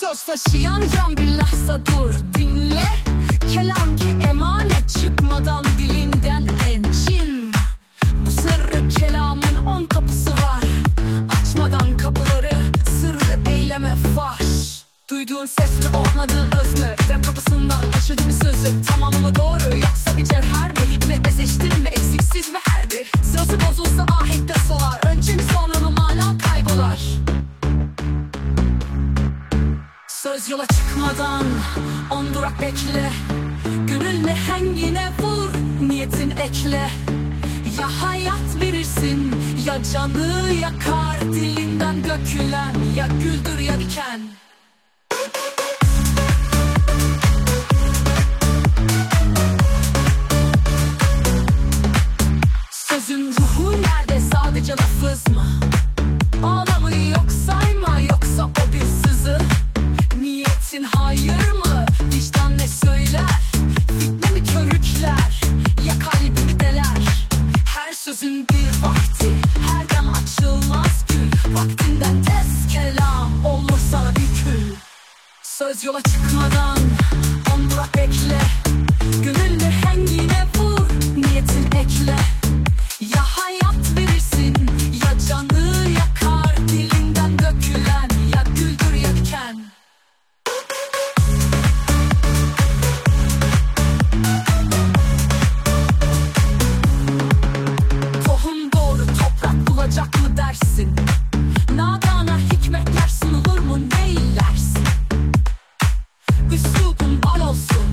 Söz taşıyan can bir lahza dur dinle. Kelam ki emanet çıkmadan dilinden encin. Bu sırrı kelamın on kapısı var. Açmadan kapıları sırrı eyleme faş. Duyduğun ses mi olmadığın öz mü? Rap kapısından mı sözü Tamam mı doğru yola çıkmadan on durak bekle. Gönül hengine vur niyetin ekle. Ya hayat verirsin ya canı yakar Dilinden dökülen ya güldür ya diken Üslubun bal olsun.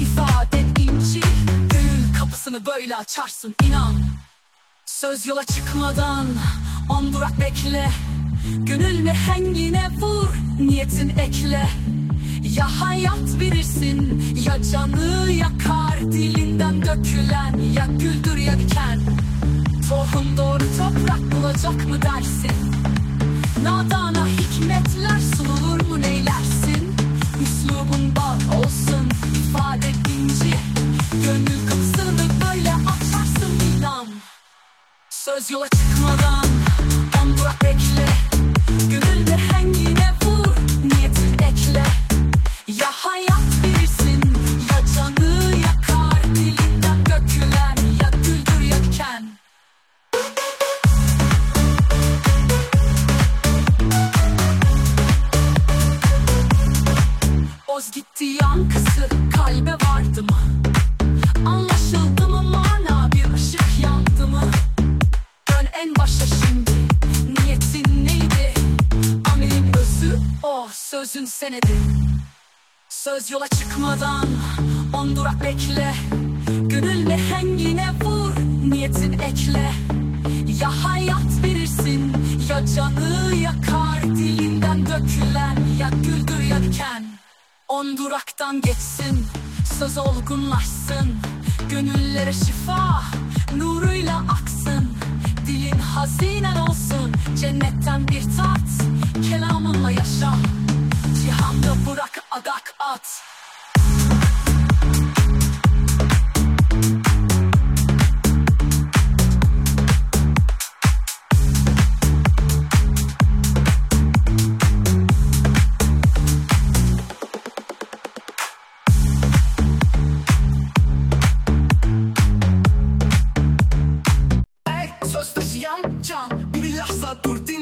İfade inci Gönül kapısını böyle açarsın inan. Söz yola çıkmadan on durak bekle. Gönül hengine vur niyetin ekle. Ya hayat verirsin ya canı yakar. Dilinden dökülen ya güldür ya diken. Tohum doğru toprak bulacak mı dersin? Nadana hikmetler sunulur mu neylersin? Üslubun bal olsun. İfade inci Gönül kapısını böyle açarsın inan. Söz yola çıkmadan on durak bekle sözün senedi Söz yola çıkmadan on durak bekle. Gönül hengine vur niyetin ekle. Ya hayat verirsin ya canı yakar. Dilinden dökülen ya güldür ya diken. On duraktan geçsin söz olgunlaşsın. Gönüllere şifa nuruyla aksın. Dilin hazinen olsun cennetten bir tat Kelamınla yaşa cihanda bırak adak at. Can. Bir lahza dur dinle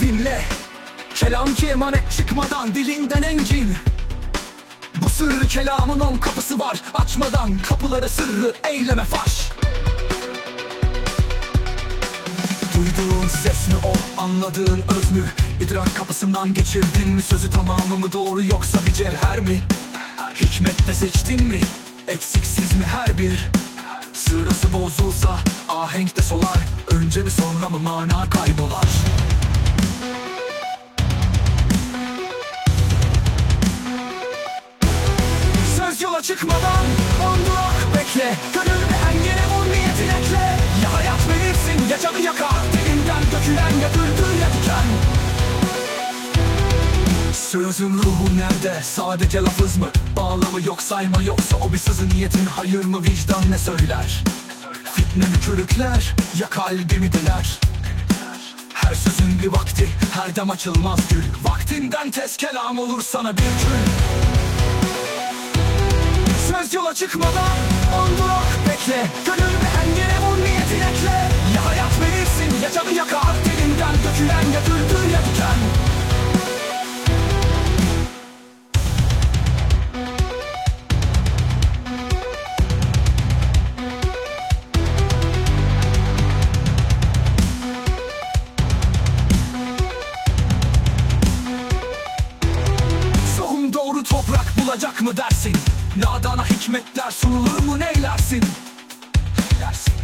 dinle. Kelam ki emanet çıkmadan dilinden engin. Bu sırrı kelamın on kapısı var. Açmadan kapıları sırrı eyleme faş. Duyduğun ses mi o anladığın öz mü? İdrak kapısından geçirdin mi sözü tamamı mı doğru yoksa bir cevher mi? Hikmette seçtin mi? Eksiksiz mi her bir? Sırası bozulsa ahenkte solar. Önce mi sonra mı mana kaybolar çıkmadan on durak bekle Gönül ve engele vur niyetin ekle Ya hayat verirsin ya canı yakar Dilinden dökülen ya dürdür ya diken Sözün ruhu nerede? Sadece lafız mı? Bağlamı yok sayma yoksa o bir sızı niyetin hayır mı vicdan ne söyler? Fitne mi körükler ya kalbimi deler? Her sözün bir vakti her dem açılmaz gül Vaktinden tez kelam olur sana bir gün çıkmadan on durak bekle. Gönül engele vur niyetin ekle Ya hayat verirsin ya canı yakar Dilinden dökülen ya dürdür ya diken. Toprak bulacak mı dersin? Nadana hikmetler sunulur mu neylersin? Dersin.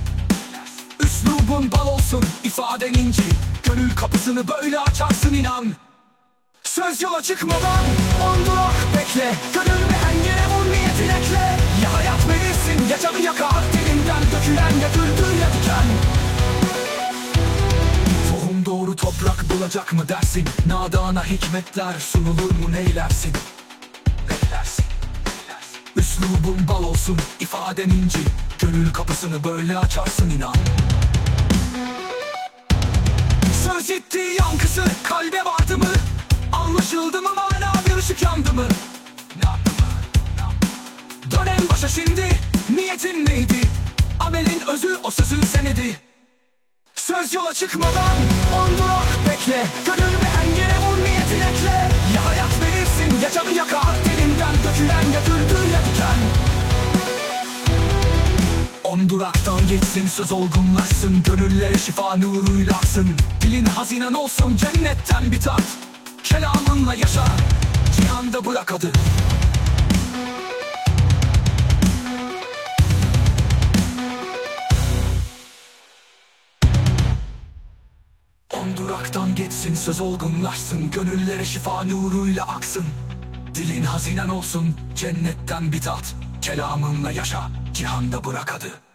Üslubun bal olsun, ifaden inci Gönül kapısını böyle açarsın inan Söz yola çıkmadan on durak bekle Gönül ve engele vur niyetin ekle Ya hayat verirsin ya canı yakar Dilinden dökülen ya dürdür ya diken Tohum doğru toprak bulacak mı dersin? Nadana hikmetler sunulur mu? Neylersin? Üslubun bal olsun, ifaden inci. Gönül kapısını böyle açarsın inan. Söz ciddi yankısı kalbe vardı mı? Anlaşıldı mı mana bir ışık yandı mı? Dönem başa şimdi, niyetin neydi? Amelin özü o sözün senedi. Söz yola çıkmadan on durak bekle. Gönül mehengere vur niyetin ekle. Ya hayat verirsin ya canı yakar. Dilinden dökülen götürdüğün On duraktan geçsin söz olgunlaşsın Gönüllere şifa nuruyla aksın. Dilin hazinen olsun cennetten bir tat Kelamınla yaşa Cihanda bırak adı. On duraktan geçsin söz olgunlaşsın Gönüllere şifa nuruyla aksın. Dilin hazinen olsun cennetten bir tat Kelamınla yaşa cihanda bırak adı